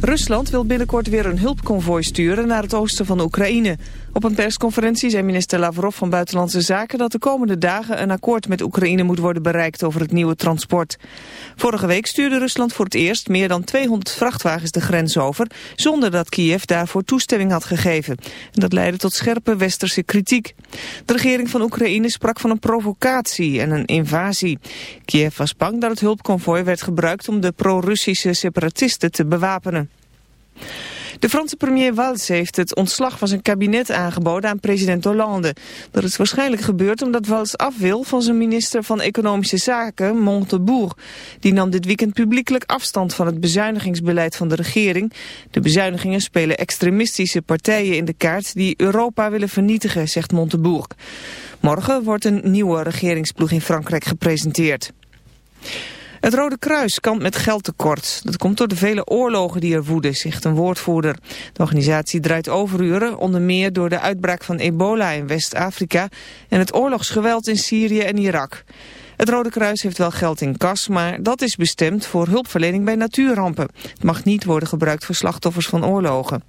Rusland wil binnenkort weer een hulpconvoi sturen naar het oosten van Oekraïne. Op een persconferentie zei minister Lavrov van Buitenlandse Zaken dat de komende dagen een akkoord met Oekraïne moet worden bereikt over het nieuwe transport. Vorige week stuurde Rusland voor het eerst meer dan 200 vrachtwagens de grens over, zonder dat Kiev daarvoor toestemming had gegeven. En dat leidde tot scherpe westerse kritiek. De regering van Oekraïne sprak van een provocatie en een invasie. Kiev was bang dat het hulpconvoi werd gebruikt om de pro-Russische separatisten te bewapenen. De Franse premier Valls heeft het ontslag van zijn kabinet aangeboden aan president Hollande. Dat is waarschijnlijk gebeurd omdat Valls af wil van zijn minister van Economische Zaken, Montebourg. Die nam dit weekend publiekelijk afstand van het bezuinigingsbeleid van de regering. De bezuinigingen spelen extremistische partijen in de kaart die Europa willen vernietigen, zegt Montebourg. Morgen wordt een nieuwe regeringsploeg in Frankrijk gepresenteerd. Het Rode Kruis kampt met geldtekort. Dat komt door de vele oorlogen die er woeden, zegt een woordvoerder. De organisatie draait overuren, onder meer door de uitbraak van ebola in West-Afrika en het oorlogsgeweld in Syrië en Irak. Het Rode Kruis heeft wel geld in kas, maar dat is bestemd voor hulpverlening bij natuurrampen. Het mag niet worden gebruikt voor slachtoffers van oorlogen.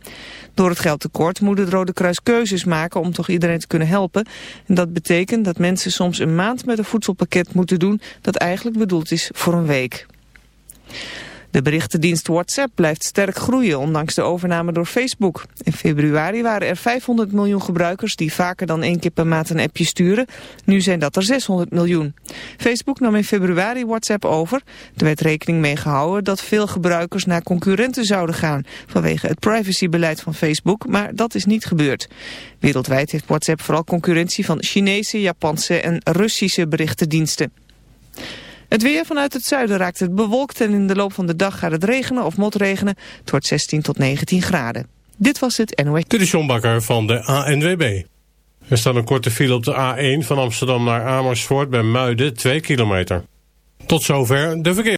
Door het geldtekort moet het Rode Kruis keuzes maken om toch iedereen te kunnen helpen. En dat betekent dat mensen soms een maand met een voedselpakket moeten doen dat eigenlijk bedoeld is voor een week. De berichtendienst WhatsApp blijft sterk groeien, ondanks de overname door Facebook. In februari waren er 500 miljoen gebruikers die vaker dan één keer per maand een appje sturen. Nu zijn dat er 600 miljoen. Facebook nam in februari WhatsApp over. Er werd rekening mee gehouden dat veel gebruikers naar concurrenten zouden gaan... vanwege het privacybeleid van Facebook, maar dat is niet gebeurd. Wereldwijd heeft WhatsApp vooral concurrentie van Chinese, Japanse en Russische berichtendiensten. Het weer vanuit het zuiden raakt het bewolkt en in de loop van de dag gaat het regenen of motregenen. Het wordt 16 tot 19 graden. Dit was het NOS. Dit is John Bakker van de ANWB. Er staat een korte file op de A1 van Amsterdam naar Amersfoort bij Muiden, 2 kilometer. Tot zover de verkeer.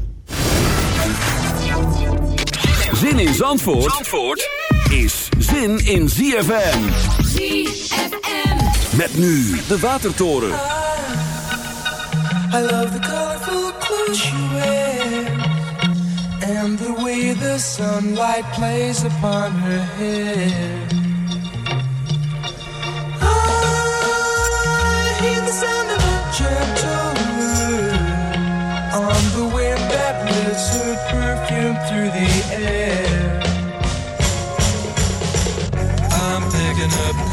Zin in Zandvoort, Zandvoort is zin in ZFM. ZFM. Met nu de Watertoren. I love the colorful clothes you wear and the way the sunlight plays upon her hair. I hear the sound of a gentle that her perfume through the air. I'm picking up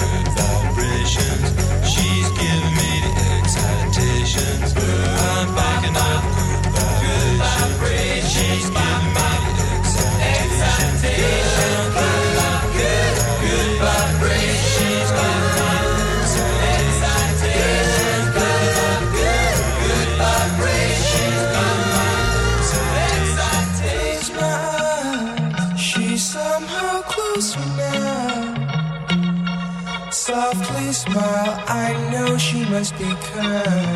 she must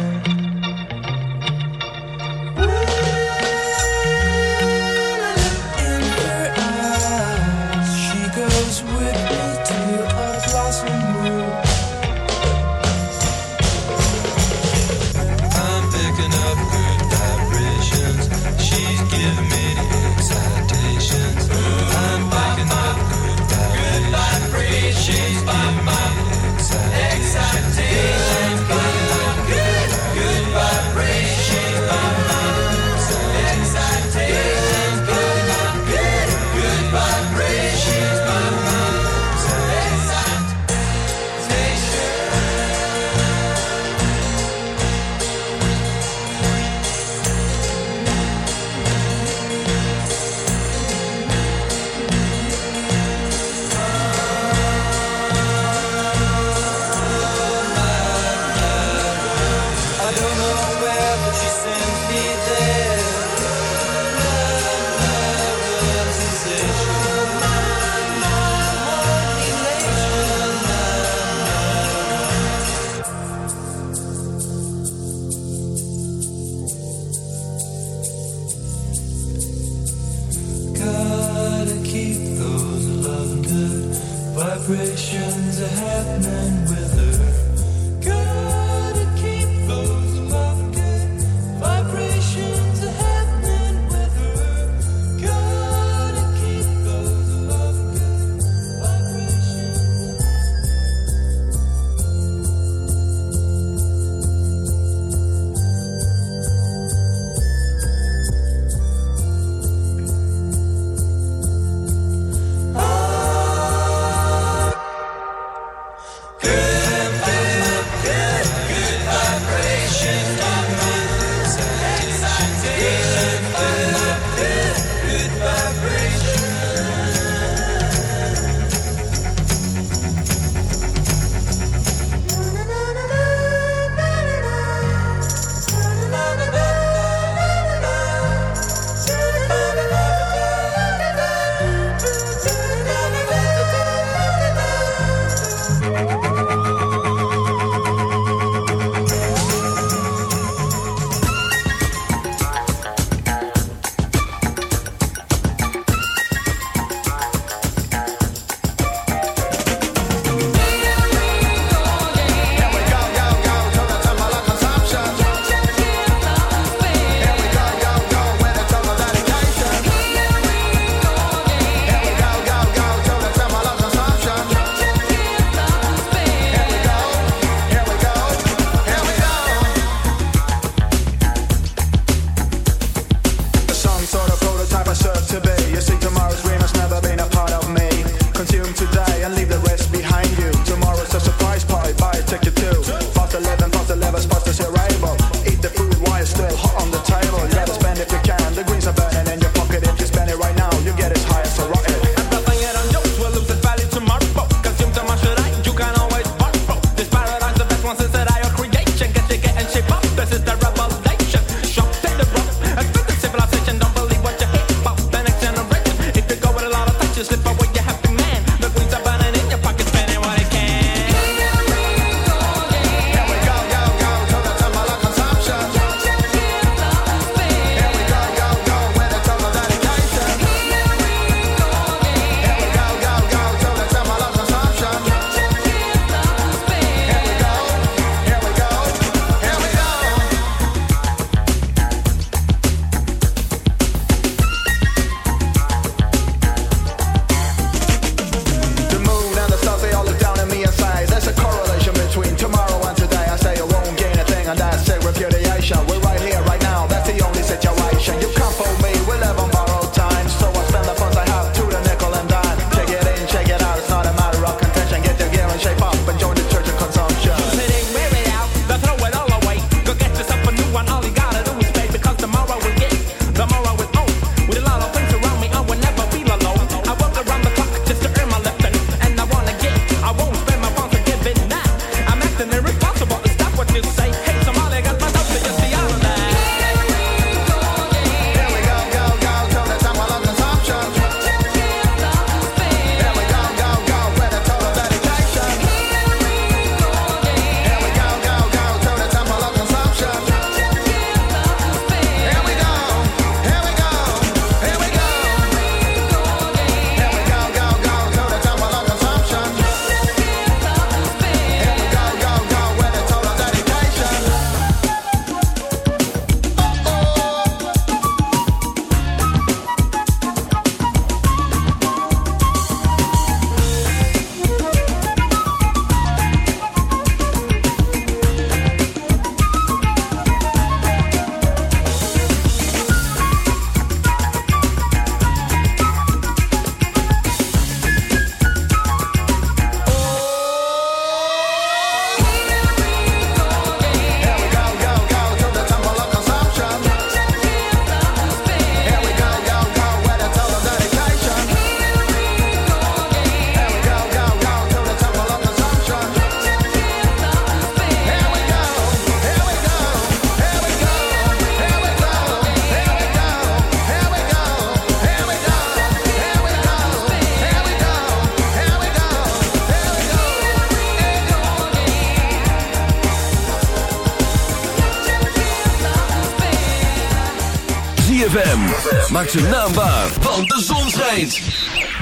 maakt zijn naam waar, want de zon schijnt.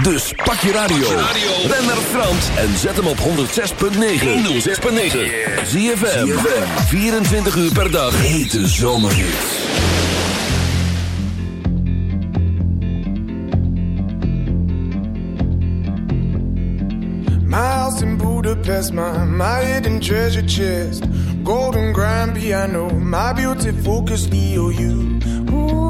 Dus pak je radio, ren naar Frans en zet hem op 106.9. 106.9. Zie je 24 uur per dag. Hete zomerhits. House in Budapest, my, my hidden treasure chest. Golden grand piano, my beauty focus EOU. Ooh,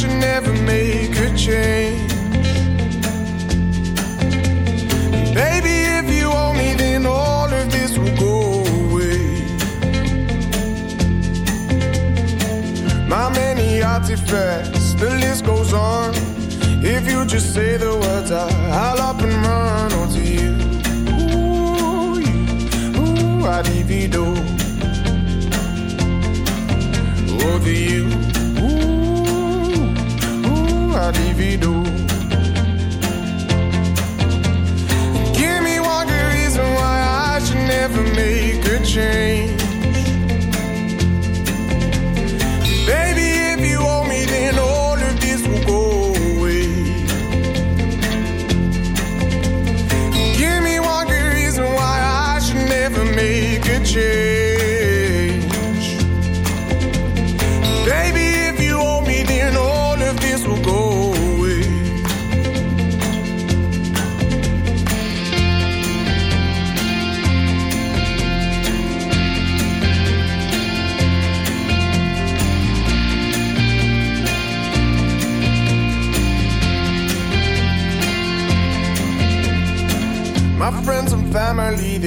should never make a change. Baby, if you owe me, then all of this will go away. My many artifacts, the list goes on. If you just say the words, I, I'll and run you. You, I'd divido. Over you, ooh,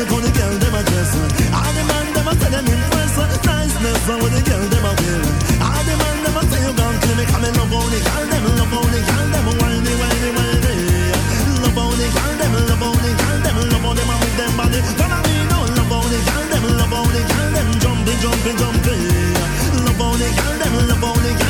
How the girl them a dressing. All the man them a say them impress. Niceness, how the girl them a wearing. All the man them a say you gone clear. Me come in love the girl them, love the girl them whiny, whiny, whiny. Love the girl them, love the girl them, love them a move them body. Follow me now, love the girl them, love the girl them jumping, jumping, jumping. Love the girl them, love the girl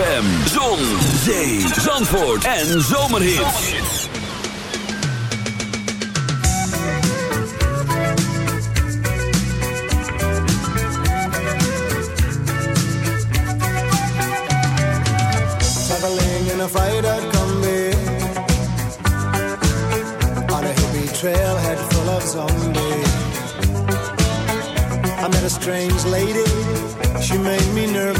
ZFM, Zon, Zee, Zandvoort en zomerhit. Traveling in a fried-out On a hippie trailhead full of zombies. I met a strange lady, she made me nervous.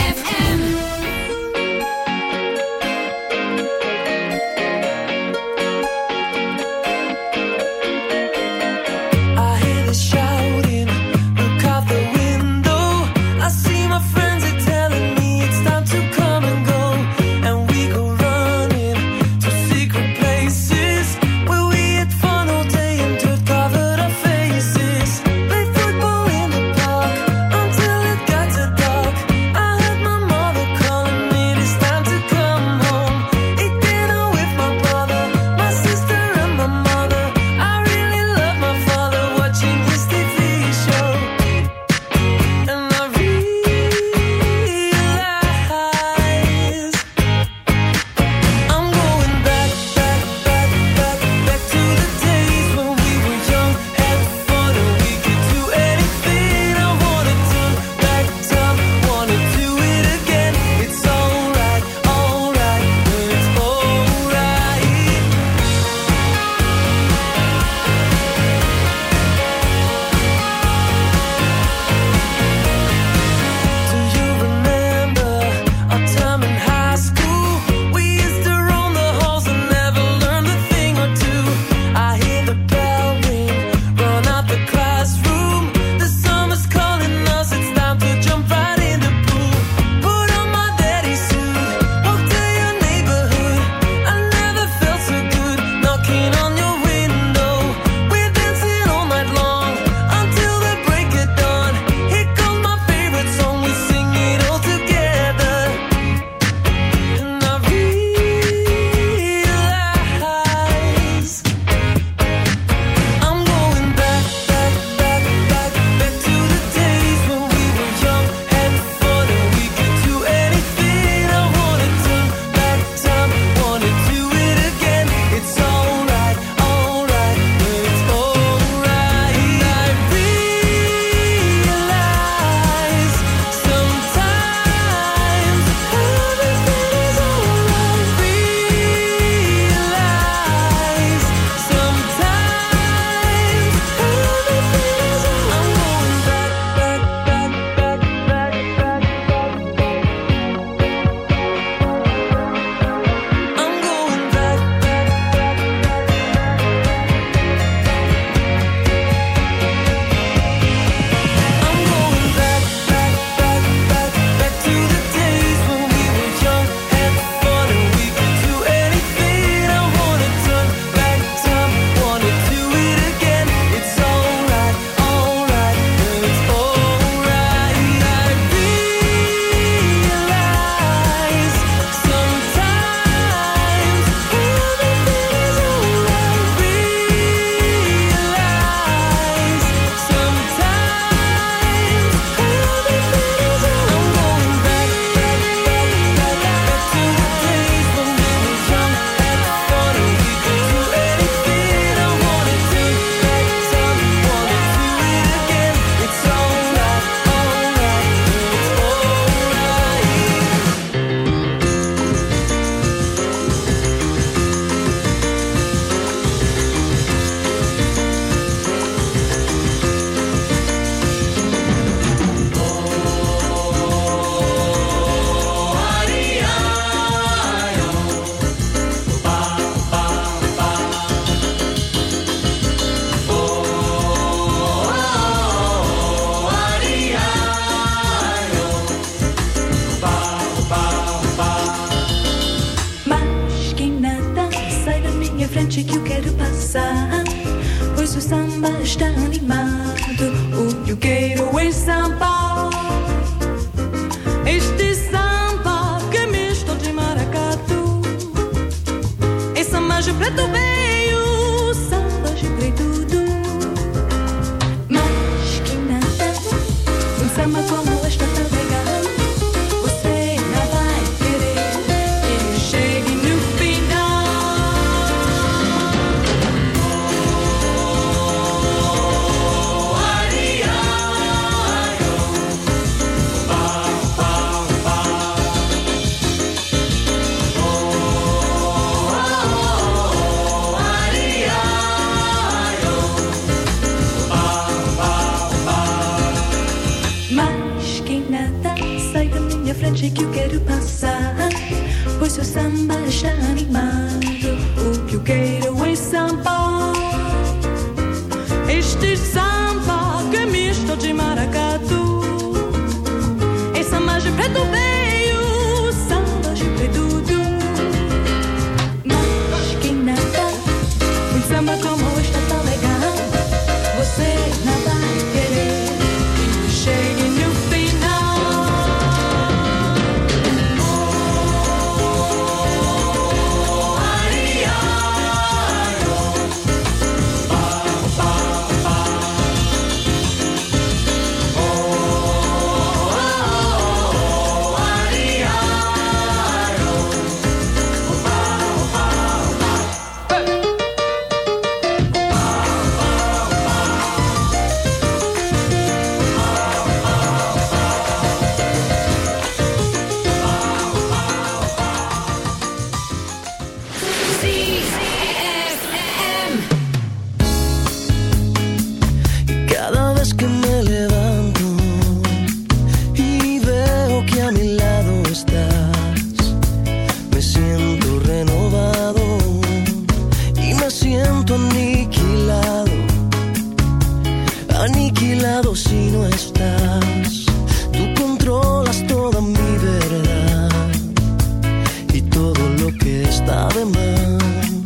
Está de más.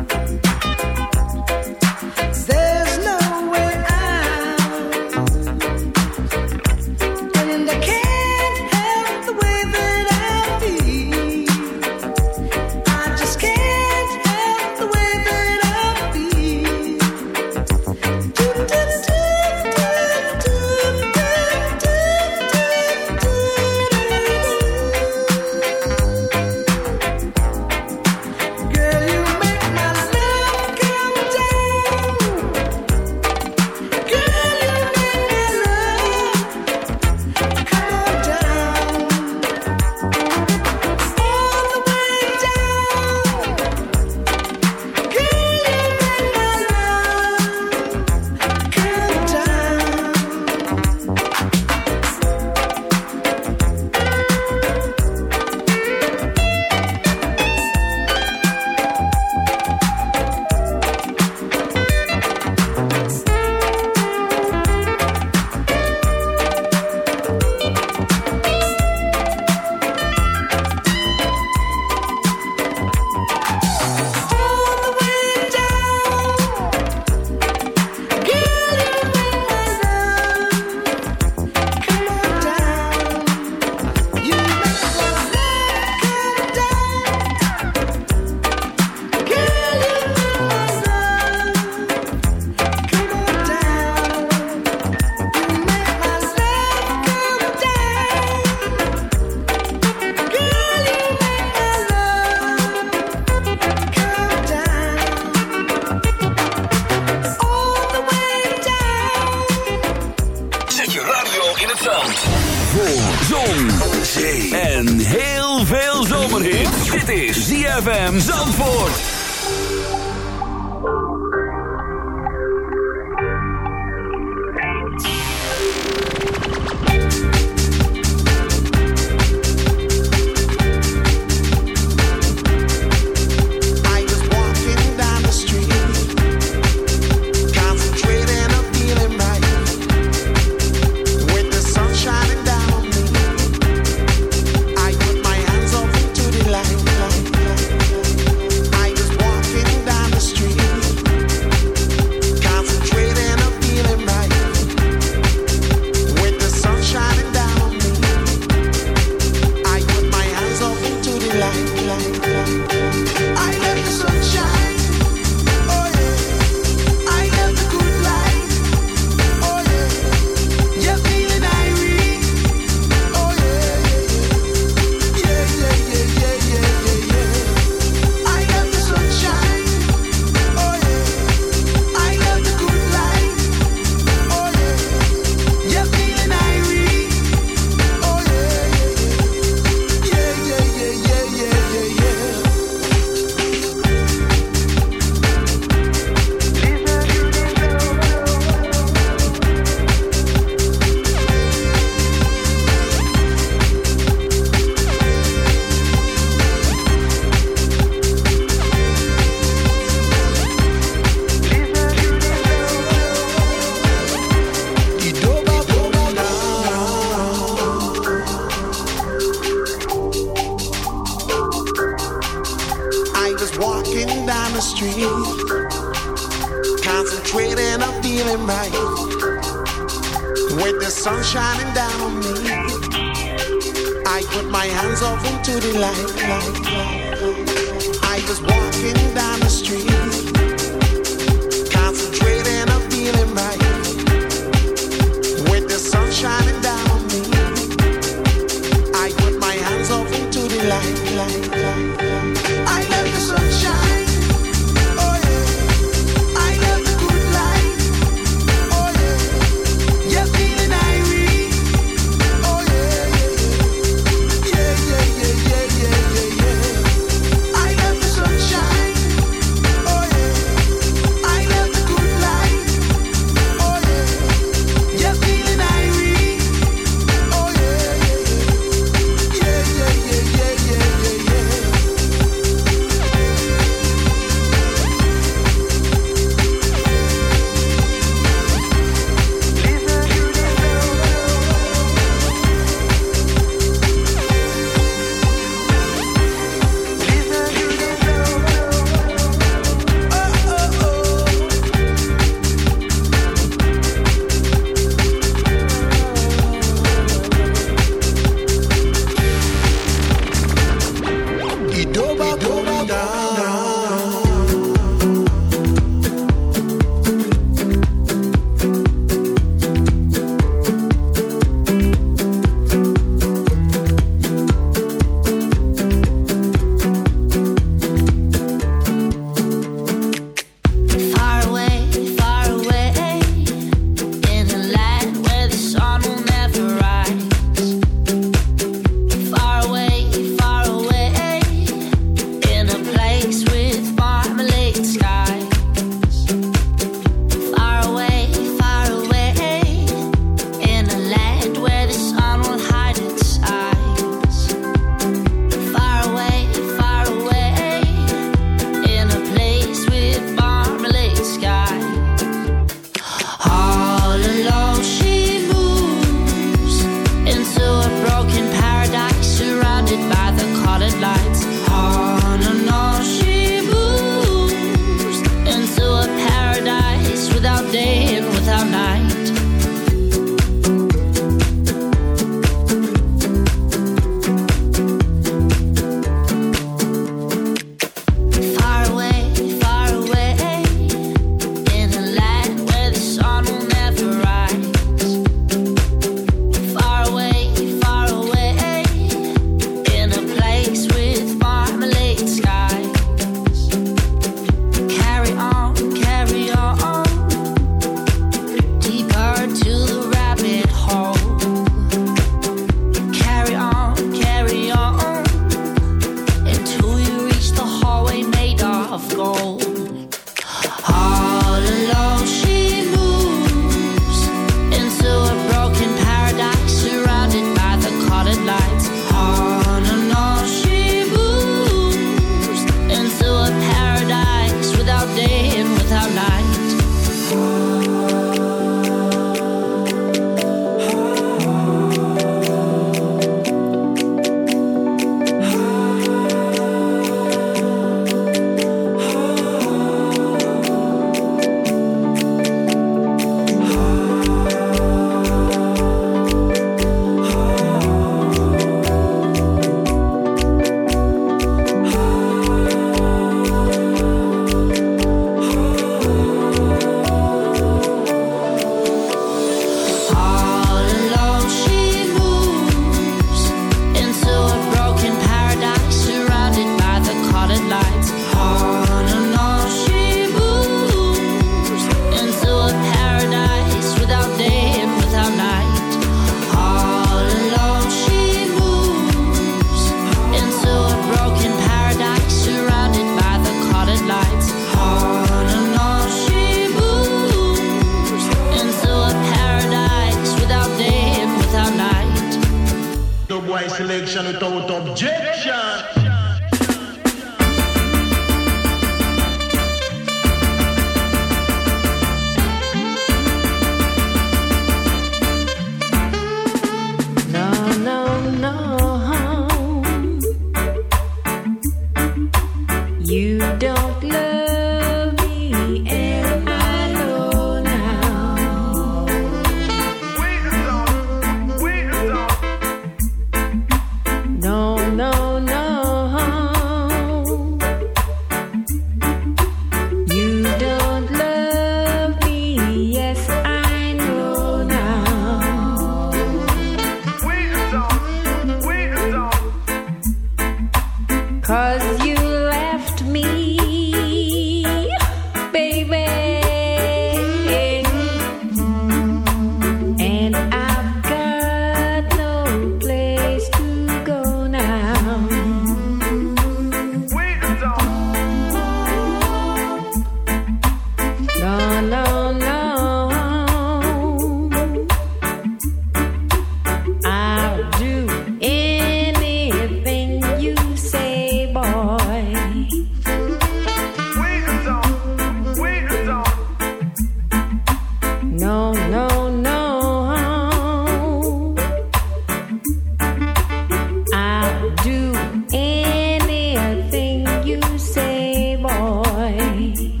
You.